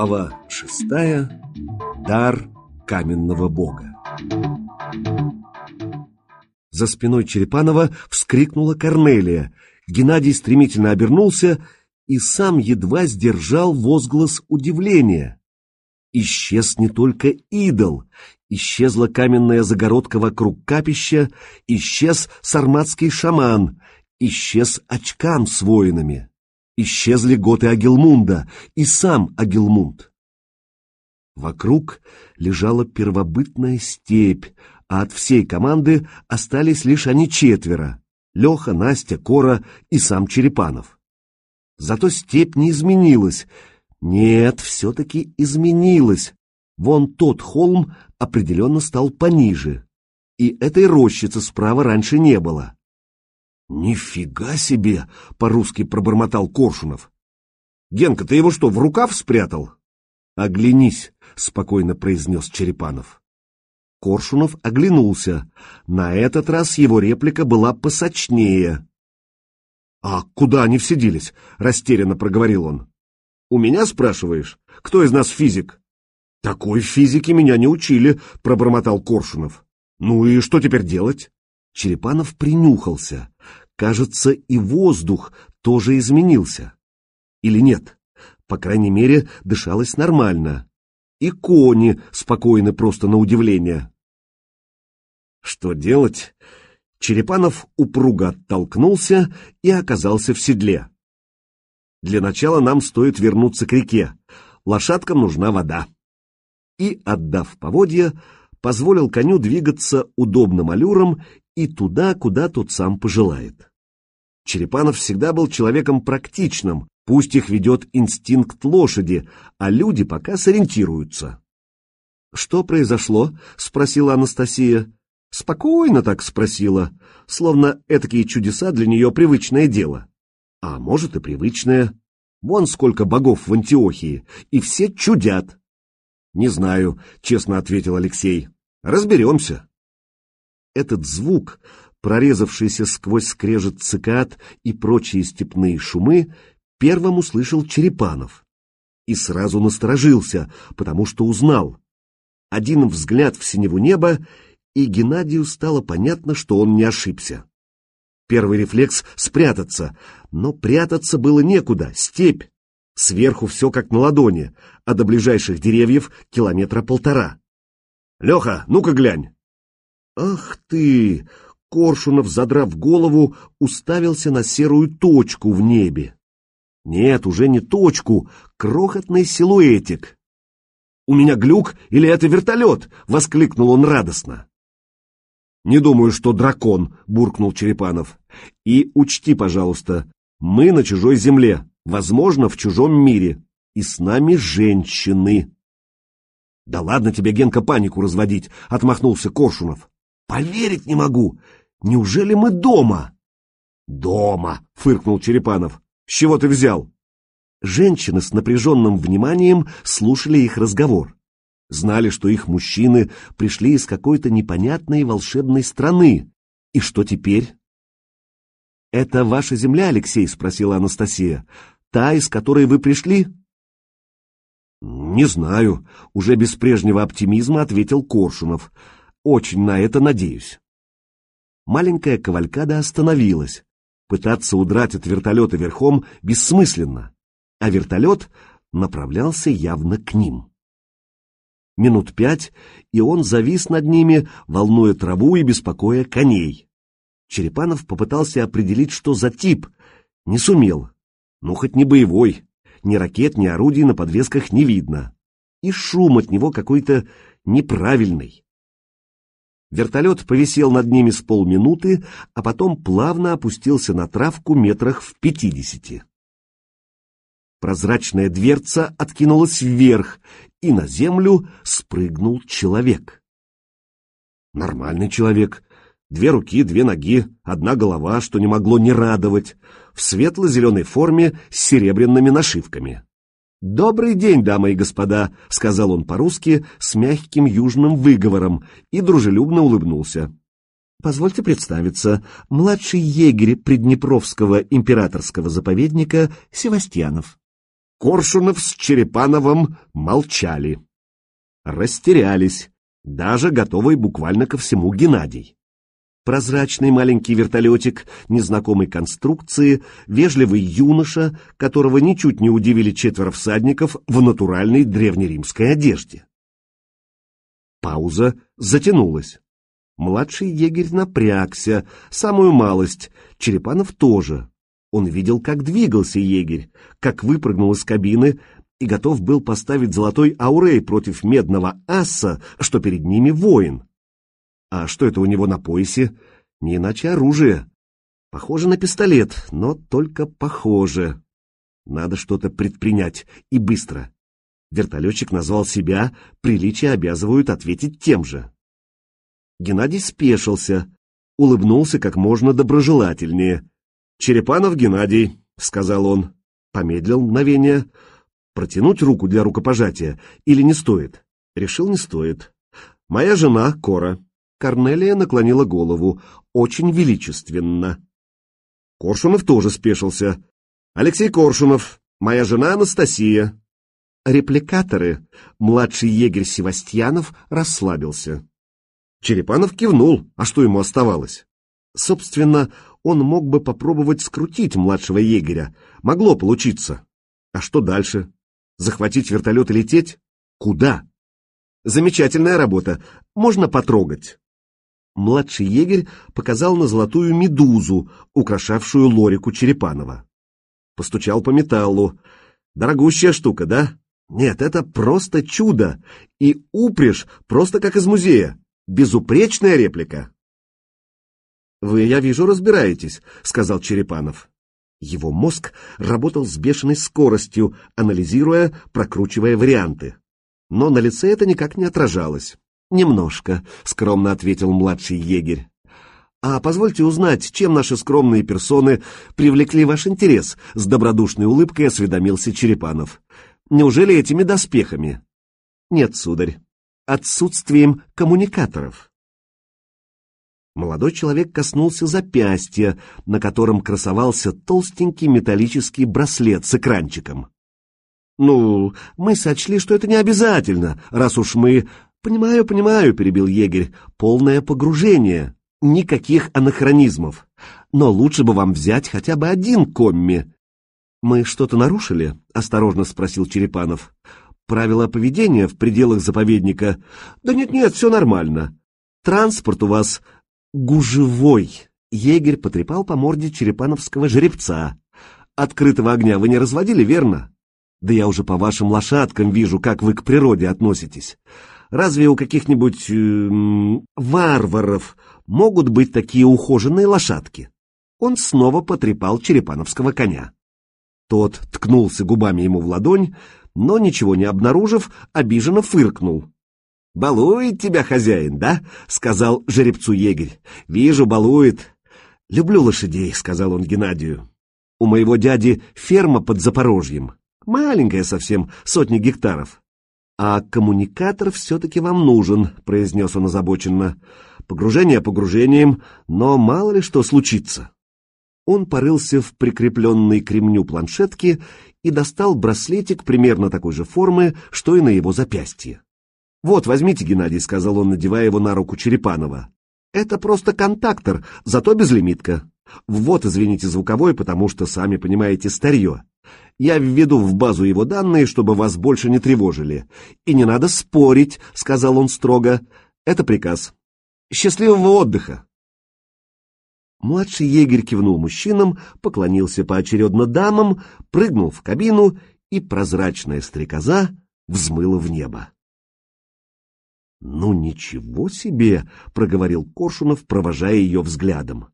Глава шестая. Дар каменного бога. За спиной Черепанова вскрикнула Корнелия. Геннадий стремительно обернулся и сам едва сдержал возглас удивления. Исчез не только идол, исчезла каменная загородка вокруг капища, исчез сарматский шаман, исчез очкам с воинами. Исчезли готы Агилмунда и сам Агилмунд. Вокруг лежала первобытная степь, а от всей команды остались лишь они четверо — Леха, Настя, Кора и сам Черепанов. Зато степь не изменилась. Нет, все-таки изменилась. Вон тот холм определенно стал пониже. И этой рощицы справа раньше не было. «Нифига себе!» — по-русски пробормотал Коршунов. «Генка, ты его что, в рукав спрятал?» «Оглянись», — спокойно произнес Черепанов. Коршунов оглянулся. На этот раз его реплика была посочнее. «А куда они все делись?» — растерянно проговорил он. «У меня спрашиваешь? Кто из нас физик?» «Такой физики меня не учили», — пробормотал Коршунов. «Ну и что теперь делать?» Черепанов принюхался. Кажется, и воздух тоже изменился. Или нет? По крайней мере, дышалось нормально. И кони спокойны просто на удивление. Что делать? Черепанов упруго оттолкнулся и оказался в седле. Для начала нам стоит вернуться к реке. Лошадкам нужна вода. И, отдав поводья, позволил коню двигаться удобным аллюром и туда, куда тот сам пожелает. Черепанов всегда был человеком практичным, пусть их ведет инстинкт лошади, а люди пока сориентируются. «Что произошло?» — спросила Анастасия. Спокойно так спросила, словно этакие чудеса для нее привычное дело. А может и привычное. Вон сколько богов в Антиохии, и все чудят. «Не знаю», — честно ответил Алексей. «Разберемся». Этот звук прорезавшийся сквозь скрежет цикад и прочие степные шумы, первым услышал Черепанов. И сразу насторожился, потому что узнал. Один взгляд в синеву неба, и Геннадию стало понятно, что он не ошибся. Первый рефлекс — спрятаться, но прятаться было некуда, степь. Сверху все как на ладони, а до ближайших деревьев километра полтора. «Леха, ну-ка глянь!» «Ах ты!» Коршунов, задрав голову, уставился на серую точку в небе. Нет, уже не точку, крохотный силуэтик. «У меня глюк или это вертолет?» — воскликнул он радостно. «Не думаю, что дракон», — буркнул Черепанов. «И учти, пожалуйста, мы на чужой земле, возможно, в чужом мире, и с нами женщины». «Да ладно тебе, Генка, панику разводить», — отмахнулся Коршунов. «Поверить не могу. Неужели мы дома? Дома, фыркнул Черепанов. С чего ты взял? Женщины с напряженным вниманием слушали их разговор. Знали, что их мужчины пришли из какой-то непонятной волшебной страны. И что теперь? «Это ваша земля, Алексей?» — спросила Анастасия. «Та, из которой вы пришли?» «Не знаю», — уже без прежнего оптимизма ответил Коршунов. «Очень на это надеюсь» маленькая кавалькада остановилась. Пытаться удрать от вертолета верхом бессмысленно, а вертолет направлялся явно к ним. Минут пять, и он завис над ними, волнуя траву и беспокоя коней. Черепанов попытался определить, что за тип. Не сумел. Ну, хоть не боевой. Ни ракет, ни орудий на подвесках не видно. И шум от него какой-то неправильный. Вертолет повисел над ними с полминуты, а потом плавно опустился на травку метрах в пятидесяти. Прозрачная дверца откинулась вверх, и на землю спрыгнул человек. Нормальный человек. Две руки, две ноги, одна голова, что не могло не радовать, в светло-зеленой форме с серебряными нашивками. «Добрый день, дамы и господа», — сказал он по-русски с мягким южным выговором и дружелюбно улыбнулся. «Позвольте представиться, младший егерь Приднепровского императорского заповедника Севастьянов». Коршунов с Черепановым молчали. Растерялись, даже готовый буквально ко всему Геннадий. Прозрачный маленький вертолетик незнакомой конструкции, вежливый юноша, которого ничуть не удивили четверо всадников в натуральной древнеримской одежде. Пауза затянулась. Младший егерь напрягся, самую малость, Черепанов тоже. Он видел, как двигался егерь, как выпрыгнул из кабины и готов был поставить золотой аурей против медного аса, что перед ними воин. А что это у него на поясе? Не иначе оружие. Похоже на пистолет, но только похоже. Надо что-то предпринять, и быстро. Вертолетчик назвал себя, приличия обязывают ответить тем же. Геннадий спешился, улыбнулся как можно доброжелательнее. «Черепанов Геннадий», — сказал он, помедлил мгновение. «Протянуть руку для рукопожатия или не стоит?» Решил, не стоит. «Моя жена Кора». Корнелия наклонила голову, очень величественно. Коршунов тоже спешился. «Алексей Коршунов, моя жена Анастасия». Репликаторы, младший егерь Севастьянов, расслабился. Черепанов кивнул, а что ему оставалось? Собственно, он мог бы попробовать скрутить младшего егеря. Могло получиться. А что дальше? Захватить вертолет и лететь? Куда? Замечательная работа. Можно потрогать. Младший егерь показал на золотую медузу, украшавшую лорику Черепанова. Постучал по металлу. Дорогущая штука, да? Нет, это просто чудо. И упряжь просто как из музея. Безупречная реплика. «Вы, я вижу, разбираетесь», — сказал Черепанов. Его мозг работал с бешеной скоростью, анализируя, прокручивая варианты. Но на лице это никак не отражалось. «Немножко», — скромно ответил младший егерь. «А позвольте узнать, чем наши скромные персоны привлекли ваш интерес?» — с добродушной улыбкой осведомился Черепанов. «Неужели этими доспехами?» «Нет, сударь, отсутствием коммуникаторов». Молодой человек коснулся запястья, на котором красовался толстенький металлический браслет с экранчиком. «Ну, мы сочли, что это не обязательно, раз уж мы «Понимаю, понимаю», — перебил егерь, — «полное погружение, никаких анахронизмов. Но лучше бы вам взять хотя бы один комми». «Мы что-то нарушили?» — осторожно спросил Черепанов. «Правила поведения в пределах заповедника?» «Да нет-нет, все нормально. Транспорт у вас гужевой». Егерь потрепал по морде черепановского жеребца. «Открытого огня вы не разводили, верно?» «Да я уже по вашим лошадкам вижу, как вы к природе относитесь. Разве у каких-нибудь э, варваров могут быть такие ухоженные лошадки? Он снова потрепал черепановского коня. Тот ткнулся губами ему в ладонь, но, ничего не обнаружив, обиженно фыркнул. «Балует тебя хозяин, да?» — сказал жеребцу егерь. «Вижу, балует». «Люблю лошадей», — сказал он Геннадию. «У моего дяди ферма под Запорожьем. Маленькая совсем, сотни гектаров. «А коммуникатор все-таки вам нужен», — произнес он озабоченно. «Погружение погружением, но мало ли что случится». Он порылся в прикрепленной к ремню планшетке и достал браслетик примерно такой же формы, что и на его запястье. «Вот, возьмите, Геннадий», — сказал он, надевая его на руку Черепанова. «Это просто контактор, зато безлимитка. Вот, извините, звуковой, потому что, сами понимаете, старье. Я введу в базу его данные, чтобы вас больше не тревожили. И не надо спорить, — сказал он строго. Это приказ. Счастливого отдыха. Младший егерь кивнул мужчинам, поклонился поочередно дамам, прыгнул в кабину, и прозрачная стрекоза взмыла в небо. «Ну ничего себе!» — проговорил Коршунов, провожая ее взглядом.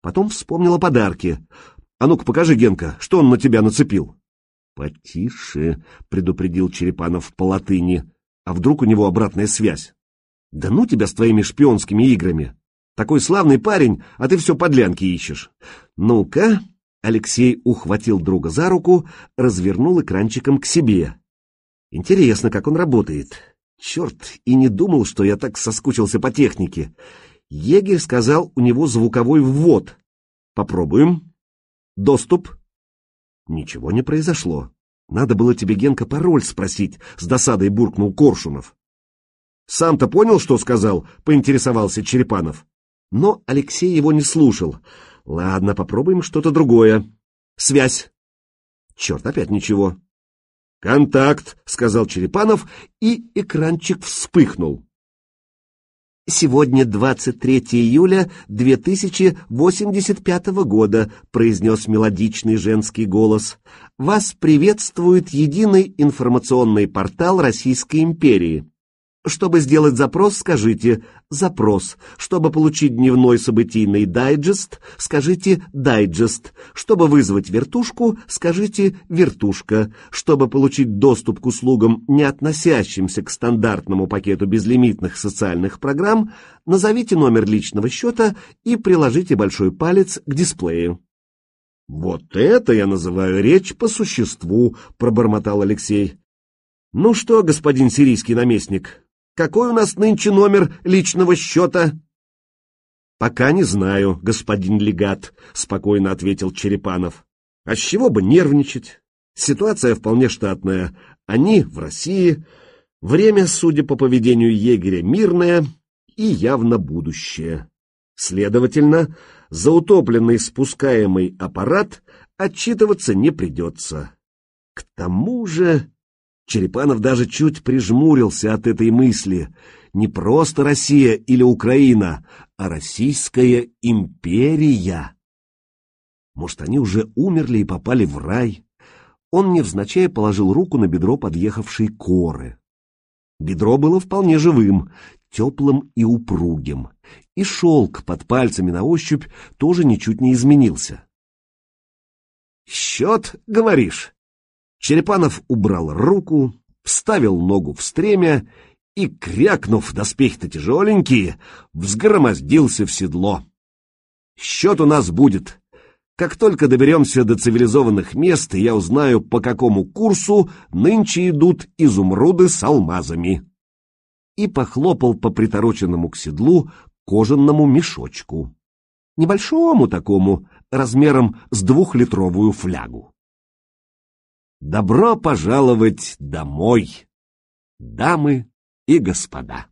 Потом вспомнил о подарке. «А ну-ка покажи, Генка, что он на тебя нацепил?» «Потише», — предупредил Черепанов по латыни. «А вдруг у него обратная связь?» «Да ну тебя с твоими шпионскими играми! Такой славный парень, а ты все подлянки ищешь! Ну-ка...» Алексей ухватил друга за руку, развернул экранчиком к себе. «Интересно, как он работает. Черт, и не думал, что я так соскучился по технике. Егерь сказал, у него звуковой ввод. Попробуем. Доступ». Ничего не произошло. Надо было тебе, Генка, пароль спросить, с досадой буркнул Коршунов. Сам-то понял, что сказал, поинтересовался Черепанов. Но Алексей его не слушал. Ладно, попробуем что-то другое. Связь. Черт, опять ничего. «Контакт», — сказал Черепанов, и экранчик вспыхнул. «Сегодня 23 июля 2085 года», — произнес мелодичный женский голос. «Вас приветствует единый информационный портал Российской империи. Чтобы сделать запрос, скажите «запрос». Чтобы получить дневной событийный дайджест, скажите «дайджест». Чтобы вызвать вертушку, скажите «вертушка». Чтобы получить доступ к услугам, не относящимся к стандартному пакету безлимитных социальных программ, назовите номер личного счета и приложите большой палец к дисплею. «Вот это я называю речь по существу», — пробормотал Алексей. «Ну что, господин сирийский наместник, какой у нас нынче номер личного счета?» «Пока не знаю, господин легат», — спокойно ответил Черепанов. «А с чего бы нервничать? Ситуация вполне штатная. Они в России. Время, судя по поведению егеря, мирное и явно будущее. Следовательно, за утопленный спускаемый аппарат отчитываться не придется. К тому же...» Черепанов даже чуть прижмурился от этой мысли. Не просто Россия или Украина, а Российская империя. Может, они уже умерли и попали в рай? Он невзначай положил руку на бедро подъехавшей коры. Бедро было вполне живым, теплым и упругим, и шелк под пальцами на ощупь тоже ничуть не изменился. «Счет, говоришь?» Черепанов убрал руку, вставил ногу в стремя и, крякнув, доспехи-то тяжеленькие, взгромоздился в седло. Счет у нас будет. Как только доберемся до цивилизованных мест, я узнаю, по какому курсу нынче идут изумруды с алмазами. И похлопал по притороченному к седлу кожаному мешочку. Небольшому такому, размером с двухлитровую флягу. Добро пожаловать домой, дамы и господа!